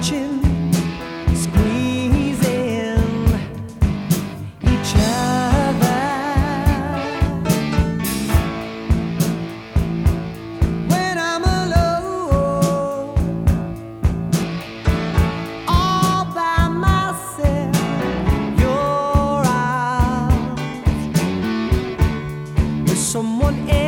touching, squeezing each other. When I'm alone, all by myself, you're with someone else.